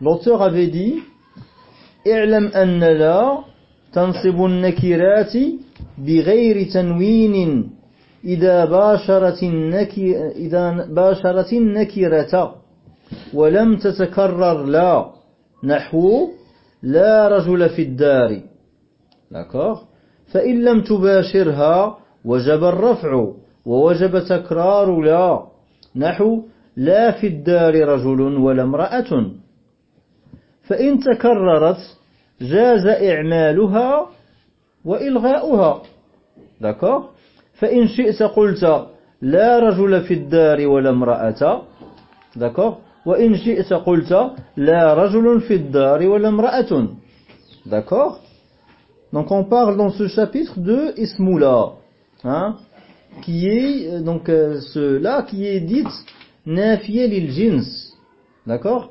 l'auteur avait dit اعلم أن لا تنصب النكرات بغير تنوين إذا باشرت النكرة, إذا باشرت النكرة ولم تتكرر لا نحو لا رجل في الدار d'accord? فإن لم تباشرها وجب الرفع ووجب تكرار لا نحو لا في الدار رجل ولا امرأة فإن تكررت جاز إعمالها وإلغاؤها. دكار فإن شئت قلت لا رجل في الدار ولا امرأة. دكار وإن شئت قلت لا رجل في الدار ولا امرأة. دكار donc on parle dans ce chapitre de Ismoula hein qui est euh, donc euh, cela qui est dit nafiyé lil jins d'accord?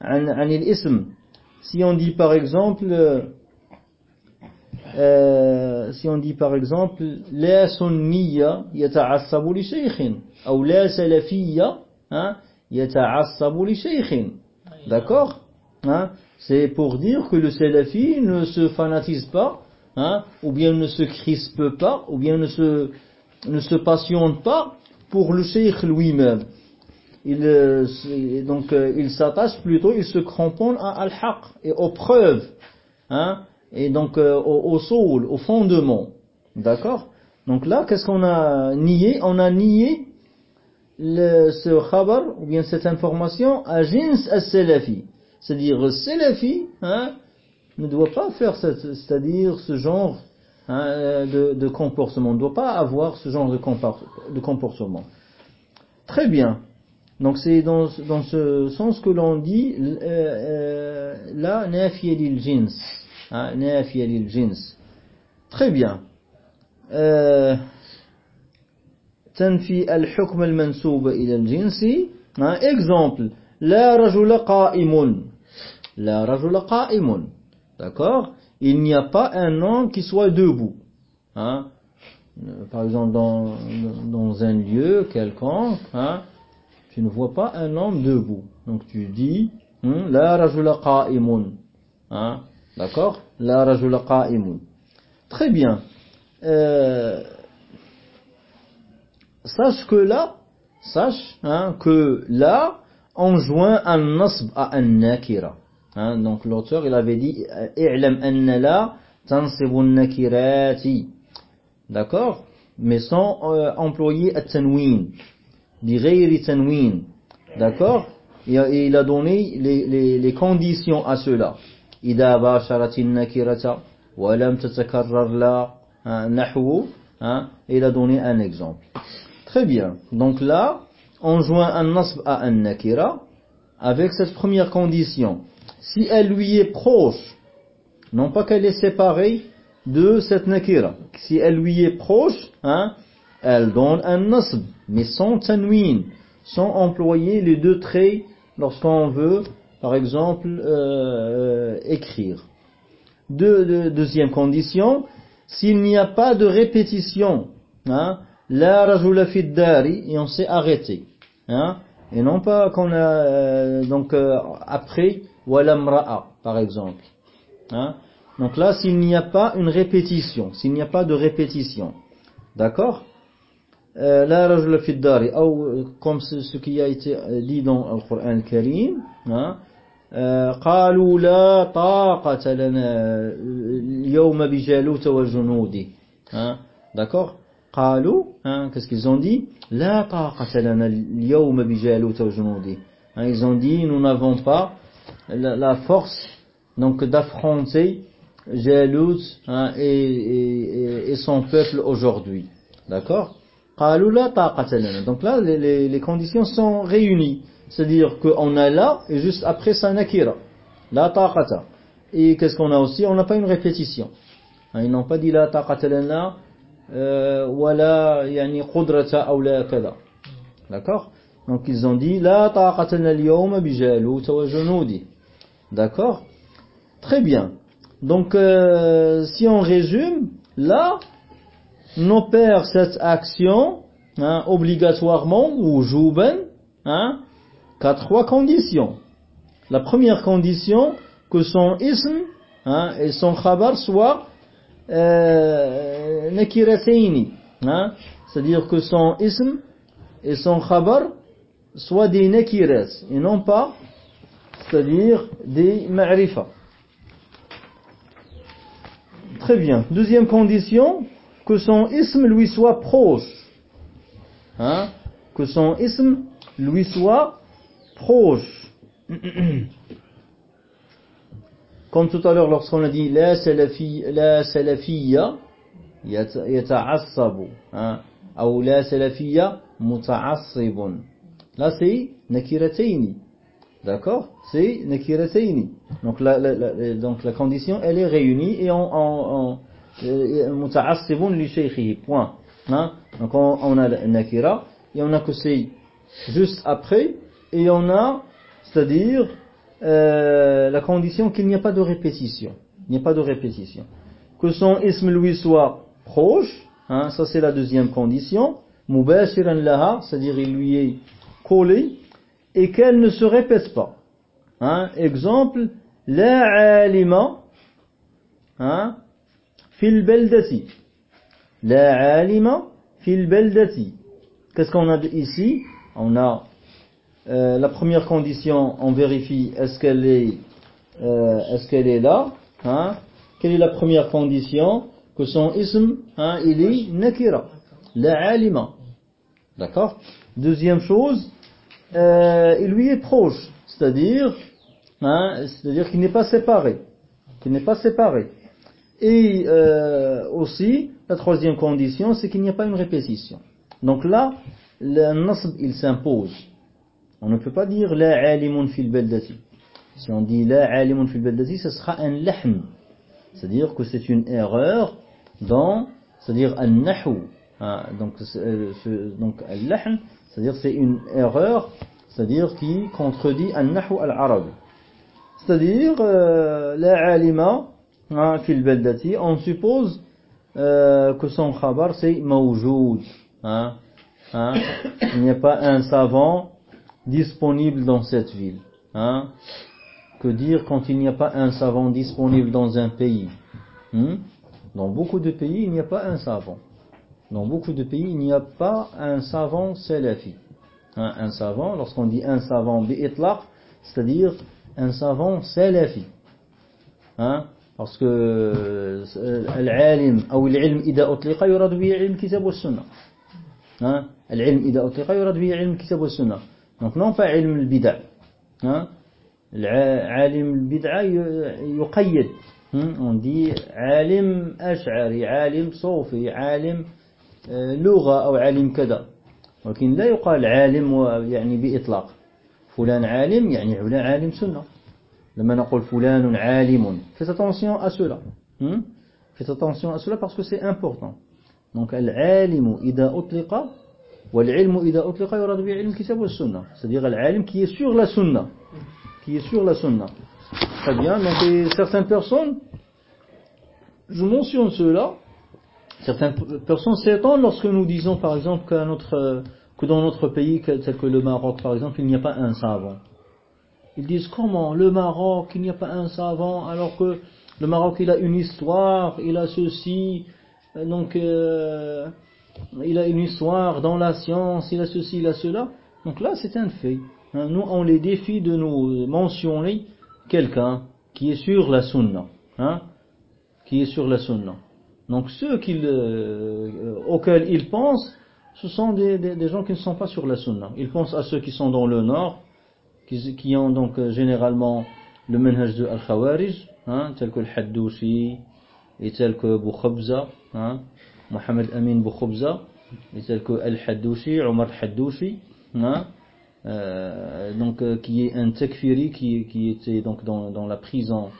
ism. Si on dit par exemple euh, si on dit par exemple la sunniya yata'assabu li shaykhin ou la salafiyya hein, yata'assabu li shaykhin. D'accord? Hein? C'est pour dire que le salafi ne se fanatise pas hein, ou bien ne se crispe pas ou bien ne se ne se passionne pas pour le shaykh lui-même il, euh, donc euh, il s'attache plutôt, il se cramponne à al-haq et aux preuves, hein, et donc euh, au, au soul, au fondement, d'accord? Donc là, qu'est-ce qu'on a nié? On a nié ce khabar, ou bien cette information, à jins as-salafi, c'est-à-dire le salafi, hein, ne doit pas faire c'est-à-dire ce genre hein, de, comportement, ne doit pas avoir ce genre de comportement. Très bien. Donc c'est dans, dans ce sens que l'on dit euh, euh, la nafiya lil jins. Hein, nafiya lil jins. Très bien. Euh, تنفي الحكم المنسوب إلى الجنس exemple لا رجل قائم لا رجل قائم d'accord il n'y a pas un homme qui soit debout hein? par exemple dans, dans un lieu quelconque hein? tu ne vois pas un homme debout. Donc tu dis la rajula qa'imun. Hein? D'accord? La rajula qa'imun. Très bien. Euh, sache que là, sache hein, que là, on joint un nasb à un nakira. Hein? Donc l'auteur il avait dit i'lam anna la tansibu nakirati. D'accord? Mais sans euh, employer at-tanwin. D'accord et, il a donné les, les, les conditions à cela. إذا باشرت النكرة ولم تتكرر لا نحو il a donné un exemple. Très bien. Donc là, on joint un nasb à un nakira avec cette première condition. Si elle lui est proche, non pas qu'elle est séparée de cette nakira, si elle lui est proche, hein, elle donne un nasb, mais sans tanwin, sans employer les deux traits lorsqu'on veut, par exemple, euh, écrire. deuxième condition, s'il n'y a pas de répétition, hein, la rajula dari, et on s'est arrêté. Hein, et non pas qu'on a, euh, donc euh, après, walamra'a, par exemple. Hein, donc là, s'il n'y a pas une répétition, s'il n'y a pas de répétition, d'accord? لا رجل في الدار أو comme ce qui a été dit dans le Coran الكريم قالوا لا طاقة لنا اليوم بجالوت وجنوده d'accord قالوا qu'est-ce qu'ils ont dit لا طاقة لنا اليوم بجالوت وجنوده ils ont dit nous n'avons pas la, la force donc d'affronter Jalut hein, et, et, et son peuple aujourd'hui d'accord Donc là, les, conditions sont réunies. C'est-à-dire qu'on a là, et juste après ça nakira. La taqata. Et qu'est-ce qu'on a aussi? On n'a pas une répétition. Hein, ils n'ont pas dit la taqata lana, euh, wala yani qudrata ou la kada. D'accord? Donc ils ont dit la taqata lana jalut wa junudi. D'accord? Très bien. Donc euh, si on résume, là, on opère cette action hein, obligatoirement ou jouben hein, qu'à trois conditions. La première condition, que son ism hein, et son khabar soient euh, c'est-à-dire que son ism et son khabar soient des nekirat et non pas, c'est-à-dire des ma'rifa. Très bien. Deuxième condition, que son ism lui soit proche. Hein? Que son ism lui soit proche. Comme tout à l'heure lorsqu'on a dit la salafiyya, la salafiyya yata'assabu, hein, ou la salafiyya muta'assibun. Là c'est nakirataini. D'accord? C'est nakirataini. Donc la, la, la, donc la condition elle est réunie et on, on, on muta'assibun li shaykhihi. Point. Hein? Donc on, on a nakira et on a c'est juste après et on a c'est-à-dire euh, la condition qu'il n'y a pas de répétition. Il n'y a pas de répétition. Que son ism lui soit proche, hein, ça c'est la deuxième condition. Mubashiran laha, c'est-à-dire il lui est collé, et qu'elle ne se répète pas. Hein, exemple, la alima, hein, fil. La fil. Qu'est-ce qu'on a ici? On a euh, la première condition, on vérifie est-ce qu'elle est, euh, est-ce qu'elle est là. Hein? Quelle est la première condition? Que son ism, hein, il est nakira, la alima. D'accord? Deuxième chose, euh, il lui est proche, c'est-à-dire, hein, c'est-à-dire qu'il n'est pas séparé, qu'il n'est pas séparé. Et euh, aussi, la troisième condition, c'est qu'il n'y a pas une répétition. Donc là, le nasb, il s'impose. On ne peut pas dire la alimun fil beldati. Si on dit la alimun fil beldati, ce sera un lahm. C'est-à-dire que c'est une erreur dans, c'est-à-dire un nahu. Ah, donc, euh, donc al-lahm, c'est-à-dire c'est une erreur, c'est-à-dire qui contredit un nahu al-arabi. C'est-à-dire euh, la alima on suppose euh, que son khabar c'est mawjoud. Hein, hein, il n'y a pas un savant disponible dans cette ville. Hein? Que dire quand il n'y a pas un savant disponible dans un pays hein? Dans beaucoup de pays, il n'y a pas un savant. Dans beaucoup de pays, il n'y a pas un savant salafi. Un savant, lorsqu'on dit un savant c'est-à-dire un savant salafi. Hein? Parce que l'alim ou l'ilm ida utliqa yurad bihi ilm kitab wa sunna. Hein? L'ilm ida utliqa yurad bihi ilm kitab wa sunna. Donc non pas ilm al-bid'a. Hein? العالم البدعة يقيد on dit عالم أشعري عالم صوفي عالم لغة أو عالم كذا ولكن لا يقال عالم يعني بإطلاق فلان عالم يعني فلان عالم سنة Faites attention à cela. Hmm? Faites attention à cela parce que c'est important. Donc, al-alimu ida utliqa, wal-ilmu ida utliqa yurad bi ilm kitab sunnah. C'est-à-dire al-alim qui est sur la sunna. Qui est sur la sunna. Très bien. Donc, certaines personnes, je mentionne cela, certaines personnes s'étonnent lorsque nous disons, par exemple, que, que dans notre pays, tel que le Maroc, par exemple, il n'y a pas un savant ils disent comment le Maroc il n'y a pas un savant alors que le Maroc il a une histoire il a ceci donc euh, il a une histoire dans la science, il a ceci, il a cela. Donc là, c'est un fait. Hein, nous, on les défie de nous mentionner quelqu'un qui est sur la sunna. Hein, qui est sur la sunna. Donc ceux euh, auxquels ils pensent, ce sont des, des, gens qui ne sont pas sur la sunna. Ils pensent à ceux qui sont dans le nord, qui, qui ont donc euh, généralement le manhaj de Al-Khawarij, hein, tel que le Haddouchi et tel que Boukhobza, hein, Mohamed Amin Boukhobza, et tel que Al-Haddouchi, Omar Haddouchi, hein, euh, donc euh, qui est un takfiri qui, qui était donc dans, dans, la prison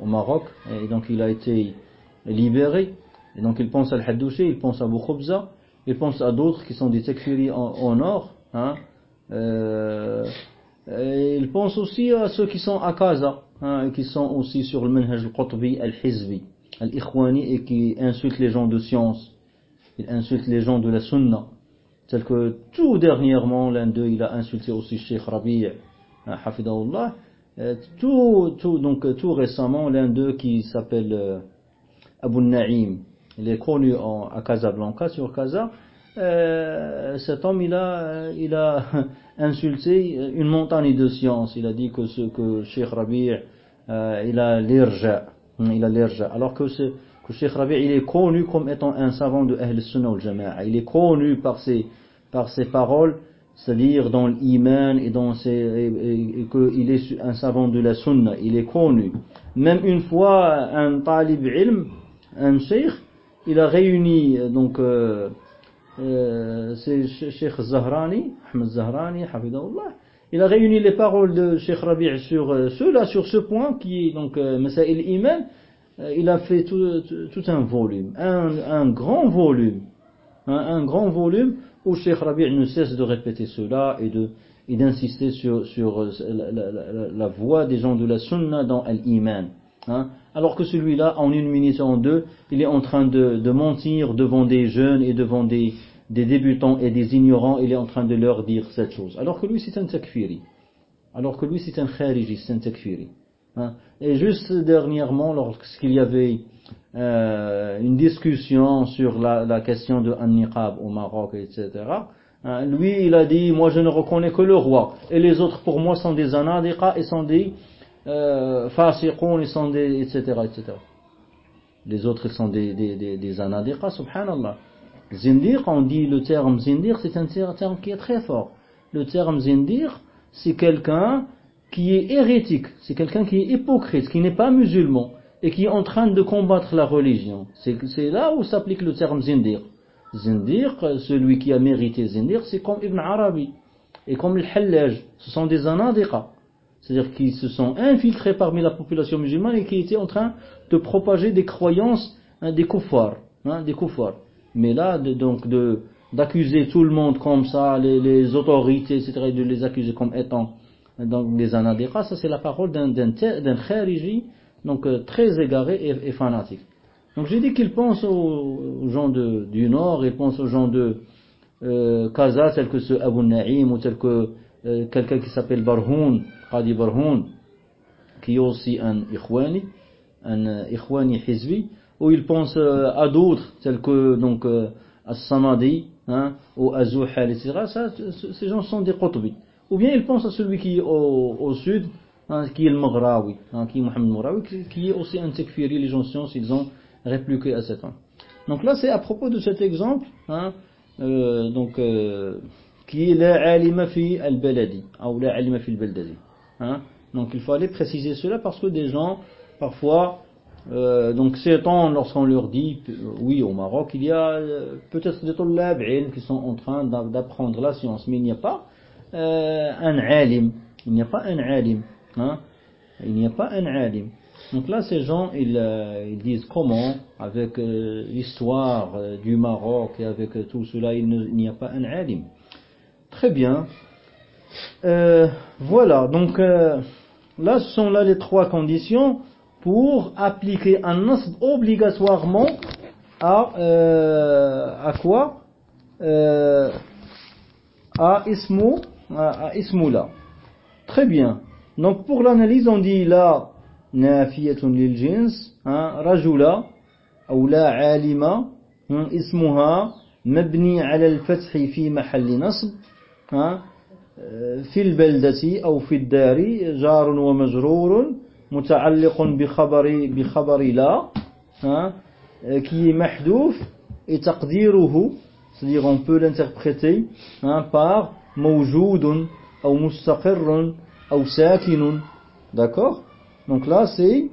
au Maroc et donc il a été libéré. Et donc il pense à Al-Haddouché, il pense à Boukhobza, il pense à d'autres qui sont des takfiri en, or hein, euh, il pense aussi à ceux qui sont à Kaza hein, qui sont aussi sur le manhaj al-Qutbi al-Hizbi al-Ikhwani et qui insultent les gens de science il insulte les gens de la sunna tel que tout dernièrement, l'un d'eux, il a insulté aussi Sheikh Rabi' hein, Hafidahullah. Tout, tout, donc tout récemment, l'un d'eux qui s'appelle euh, Abu Naïm, il est connu en, à Casablanca, sur Casa. Euh, cet homme, il a, il a insulté une montagne de science. Il a dit que ce que Sheikh Rabi' euh, il a l'irja, il a. Alors que c'est que Sheikh Rabi' il est connu comme étant un savant de Ahl Sunnah al Jama'a. Il est connu par ses, par ses paroles, c'est-à-dire dans l'iman et dans ses, et, qu'il est un savant de la Sunna. Il est connu. Même une fois, un talib ilm, un sheikh, il a réuni, donc, euh, euh, c'est Sheikh Zahrani, Ahmed Zahrani, il a réuni les paroles de Sheikh Rabi' sur euh, cela, sur ce point qui est donc euh, Iman, euh, il a fait tout, un volume, un, grand volume, un, un, grand volume où Cheikh Rabi' ne cesse de répéter cela et d'insister sur, sur la, la, des gens de la sunna dans l'iman. Hein. Alors que celui-là, en une minute en deux, il est en train de, mentir devant des jeunes et devant des, des, débutants et des ignorants, il est en train de leur dire cette chose. Alors que lui, c'est un takfiri. Alors que lui, c'est un khariji, c'est un takfiri. Hein? Et juste dernièrement, lorsqu'il y avait euh, une discussion sur la, la question de An-Niqab au Maroc, etc., hein, lui, il a dit, moi je ne reconnais que le roi, et les autres pour moi sont des anadiqa, et sont des euh, fasiqoun, ils sont des, etc., etc. Les autres, ils sont des, des, des, des anadiqa, subhanallah. Zindir, on dit le terme zindir, c'est un terme qui est très fort. Le terme zindir, c'est quelqu'un qui est hérétique, c'est quelqu'un qui est hypocrite, qui n'est pas musulman et qui est en train de combattre la religion. C'est là où s'applique le terme zindir. Zindir, celui qui a mérité zindir, c'est comme Ibn Arabi et comme le Hallaj. Ce sont des anadiqa. C'est-à-dire qu'ils se sont infiltrés parmi la population musulmane et qui étaient en train de propager des croyances hein, des kuffars. Hein, des kuffars. Mais là, donc, d'accuser tout le monde comme ça, les, autorités, etc., et de les accuser comme étant donc les anadiqa, ça c'est la parole d'un khariji, donc euh, très égaré et, fanatique. Donc j'ai dit qu'il pense aux, gens du Nord, il pense aux gens de euh, Kaza, tels que ce Abu Naïm, ou tel que euh, quelqu'un qui s'appelle Barhoun, Qadi Barhoun, qui est aussi un Ikhwani, un euh, Ikhwani Hizvi, ou il pense euh, à d'autres, tels que donc As-Samadi, hein, ou Azouhal, etc. Ça, ces gens sont des Qutbi. Ou bien il pense à celui qui est au, sud, hein, qui est le Maghrawi, hein, qui est Mohamed Maghrawi, qui, est aussi un tekfiri, les gens sciences, ils ont répliqué à cet homme. Donc là, c'est à propos de cet exemple, hein, euh, donc, euh, qui est la al-baladi, ou al-baldadi. Hein? Donc il fallait préciser cela parce que des gens, parfois, euh, donc ces temps, lorsqu'on leur dit, oui, au Maroc, il y a euh, peut-être des tollab qui sont en train d'apprendre la science, mais il n'y a pas euh, un alim. Il n'y a pas un alim. Hein? Il n'y a pas un alim. Donc là, ces gens, ils, euh, ils disent comment, avec euh, l'histoire euh, du Maroc et avec tout cela, il n'y a pas un alim. Très bien. Euh, voilà, donc euh, là, ce sont là les trois conditions pour appliquer un nasb obligatoirement à, euh, à quoi? À Ismou, à, à Ismoula. Très bien. Donc pour l'analyse, on dit là, nafiyatun lil jins, hein, rajula, ou la alima, hein, ismuha, mabni ala al-fathi fi mahalli. في البلدة أو في الدار جار ومجرور متعلق بخبر بخبر لا est محذوف تقديره c'est-à-dire on peut l'interpréter par موجود أو مستقر أو ساكن d'accord donc là c'est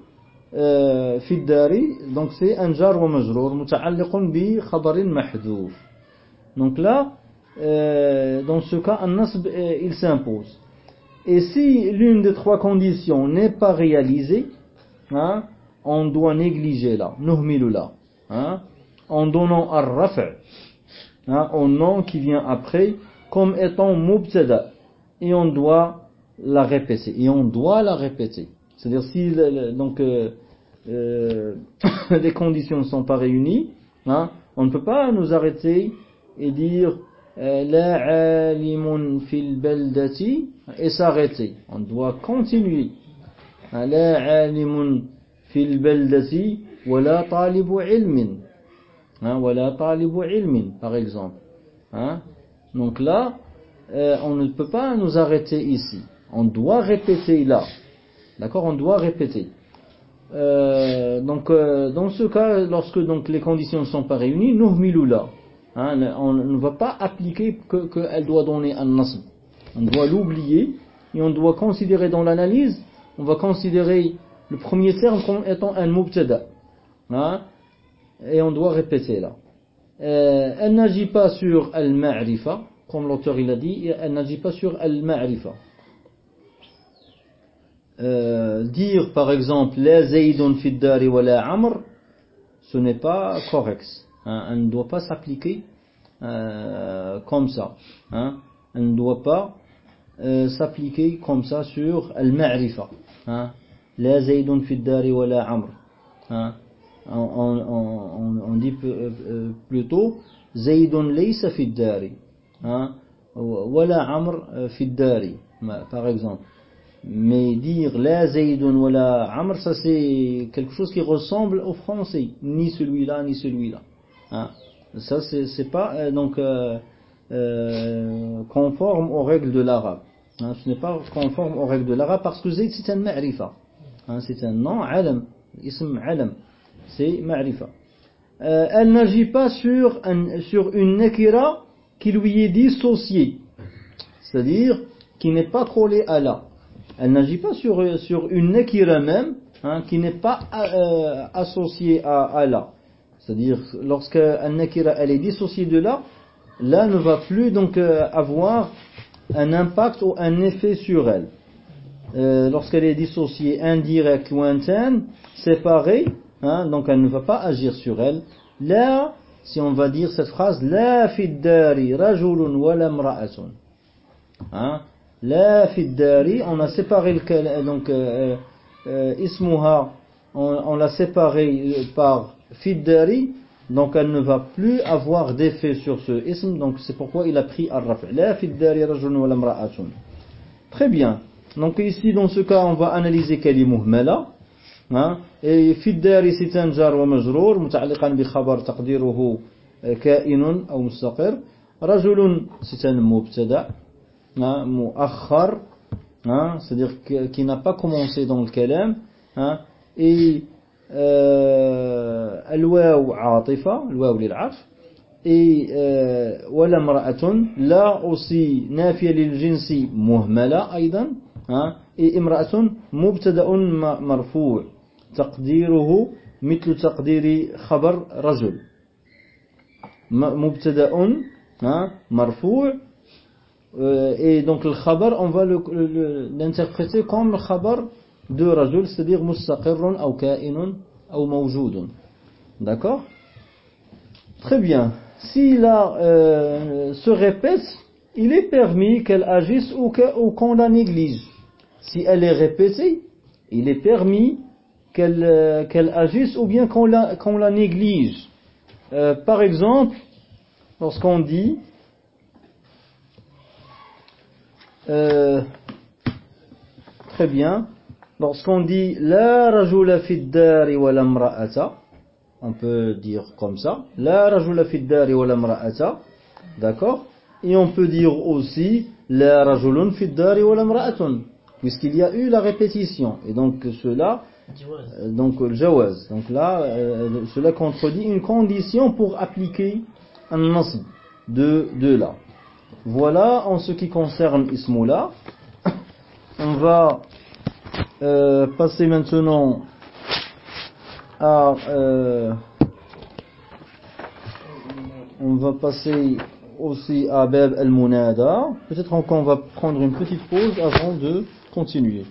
في الدار donc c'est un wa majrur متعلق بخبر محذوف. Donc là euh, dans ce cas, euh, il s'impose. Et si l'une des trois conditions n'est pas réalisée, hein, on doit négliger là, nuhmilu là, hein, en donnant un raf' hein, au nom qui vient après, comme étant mubtada, et on doit la répéter, et on doit la répéter. C'est-à-dire si donc euh, euh, les conditions ne sont pas réunies, hein, on ne peut pas nous arrêter et dire la alimun fil baldati et s'arrêter. On doit continuer. Hein, La alimun fil baldati wala talibu ilmin. Hein, wala talibu ilmin par exemple. Hein? Donc là, euh, on ne peut pas nous arrêter ici. On doit répéter là. D'accord? On doit répéter. Euh, donc, euh, dans ce cas, lorsque donc les conditions ne sont pas réunies, nous là. Hein, on ne va pas appliquer que qu'elle doit donner un nasb. On doit l'oublier et on doit considérer dans l'analyse, on va considérer le premier terme comme étant un mubtada. Hein, et on doit répéter là. Euh, elle n'agit pas sur al-ma'rifa, comme l'auteur il a dit, elle n'agit pas sur al-ma'rifa. Euh, dire par exemple la zaydun fi dari wa la amr ce n'est pas correct hein, elle ne doit pas s'appliquer euh, comme ça hein. elle ne doit pas euh, s'appliquer comme ça sur al-ma'rifa hein. la zaydun dari la amr hein. on, dit euh, plutôt zaydun laysa fi dari hein. la amr fi dari ma- par exemple mais dire la Zaydun ou la Amr, ça c'est quelque chose qui ressemble au français. Ni celui-là, ni celui-là. Hein. Ça c'est pas euh, donc euh, euh, conforme aux règles de l'arabe. Hein. Ce n'est pas conforme aux règles de l'arabe parce que c'est un ma'rifa. Hein. C'est un nom alam. Ism alam. C'est ma'rifa. Elle n'agit pas sur, un- sur une nakira qui lui est dissociée. C'est-à-dire qui n'est pas collée à la. Elle n'agit pas sur, une nakira même, hein, qui n'est pas associée à, la. C'est-à-dire, lorsque nakira elle est dissociée de la, la ne va plus donc euh, avoir un impact ou un effet sur elle. Euh, lorsqu'elle est dissociée indirecte, lointaine, séparée, hein, donc elle ne va pas agir sur elle. Là, si on va dire cette phrase, la fiddari rajulun wala imra'atun. Hein? La fiddari, on a séparé le kal- donc euh, euh, ismuha, on, l'a séparé euh, par Fiddari, donc elle ne va plus avoir d'effet sur ce ism, donc c'est pourquoi il a pris al-raf. Très bien. Donc ici, dans ce cas, on va analyser Kali Muhmala. Hein? Et Fiddari, c'est un jar wa majrour, muta'aliqan bi khabar taqdiruhu kainun ou mustaqir. Rajulun, c'est un mubtada, hein? hein c'est-à-dire qui n'a pas commencé dans le kalam, hein. et الواو عاطفة الواو للعطف. et euh, ولا امرأة لا aussi نافية للجنس مهملة أيضا. et امرأة مبتدأ مرفوع. تقديره مثل تقدير خبر رجل. مبتدأ مرفوع. khabar on va le- le- l'interpréter comme le khabar de rajul, c'est-à-dire mustaqirrun ou kainun ou mawjoudun. D'accord? Très bien. Si la euh, se répète, il est permis qu'elle agisse ou qu'on la néglige. Si elle est répétée, il est permis qu'elle euh, agisse ou bien qu'on la, néglige. Euh, par exemple, lorsqu'on dit très bien lorsqu'on dit la rajula fi ddari wa la imra'ata, on peut dire comme ça. La rajula fi ddari wa la imra'ata. D'accord? Et on peut dire aussi la rajulun fi ddari wa la imra'atun. Puisqu'il y a eu la répétition. Et donc cela, donc le jawaz. Donc là, euh, cela contredit une condition pour appliquer un nasb de, de là. Voilà en ce qui concerne ismoula. On va euh, passer maintenant à, euh, on va passer aussi à Bab al-Munada. Peut-être qu'on va prendre une petite pause avant de continuer.